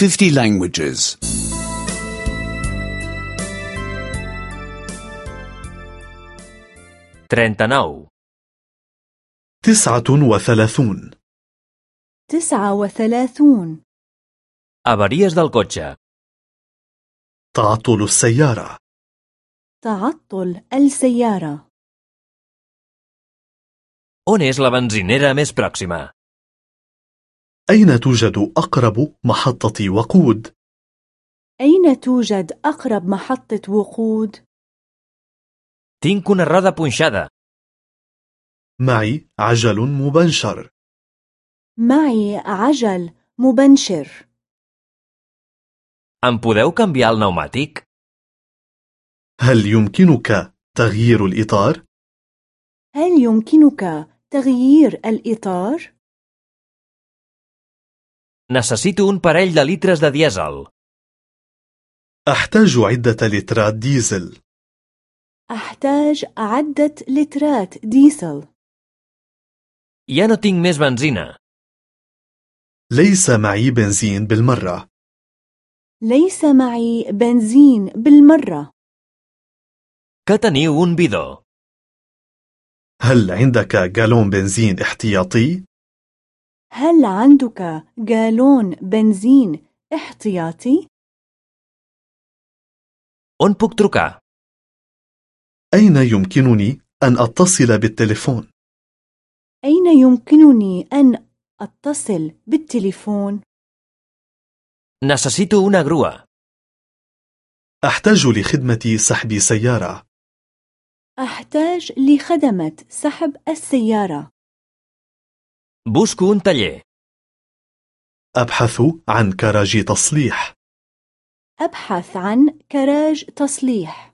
50 languages. 39. تسعة وثلاثون تسعة وثلاثون Avaries del cotxe. تعطل السيارة تعطل السيارة On és la benzinera més pròxima? أين توجد أقرب محطة وقود؟ أين توجد أقرب محطة وقود؟ Tinc una roda punxada. معي عجل مبنشر معي عجل مبنشر Em podeu canviar el pneumàtic? هل يمكنك تغيير الإطار؟ هل يمكنك تغيير الإطار؟ Necessito un parell de litres de dièsel. أحتاج عدة لترات ديزل أحتاج عدة لترات ديزل Ja no tinc més benzina. ليس معي بنزين بالمرة ليس معي بنزين بالمرة Que teniu un bidó. هل عندك جالون بنزين احتياطي؟ هل عندك جالون بنزين احتياطي؟ On puc trucar? أين يمكنني أن أتصل بالتليفون؟ أين يمكنني أن أتصل بالتليفون؟ Necessito una grua. أحتاج لخدمة سحب سيارة أحتاج لخدمة سحب السيارة Busco un taller. أبحث عن كراج تصليح أبحث عن كراج تصليح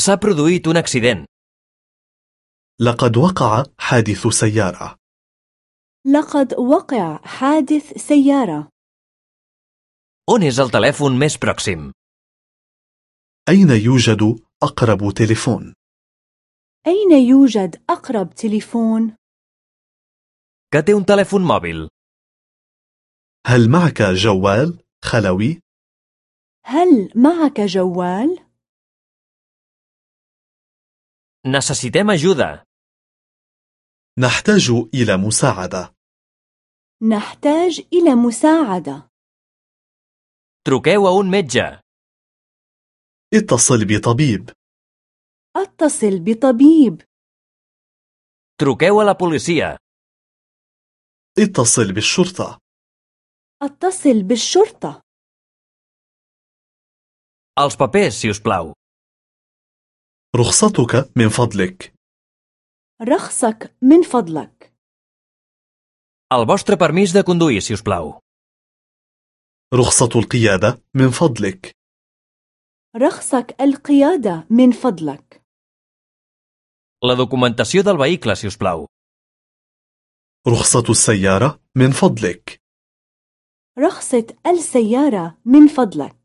S'ha produït un accident. لقد وقع حادث سيارة لقد وقع حادث سيارة On és el telèfon més pròxim? أين يوجد أقرب تليفون؟ أين يوجد أقرب تليفون؟ Té un telèfon mòbil. هل معك جوال خلوي؟ هل معك جوال؟ Necessitem ajuda. نحتاج إلى مساعدة نحتاج إلى مساعدة Truqueu a un metge. اتصل بطبيب أتصل بطبيب. Truqueu a la policia. اتصل بالشرطة. أتصل بالشرطة. Els papers, si us plau. رخصتك من فضلك. رخصك من فضلك. El vostre permís de conduir, si us plau. رخصة القيادة من فضلك. رخصك القيادة من فضلك. La documentació del vehicle, si us plau. رخصة السيارة من فضلك رخصة السيارة من فضلك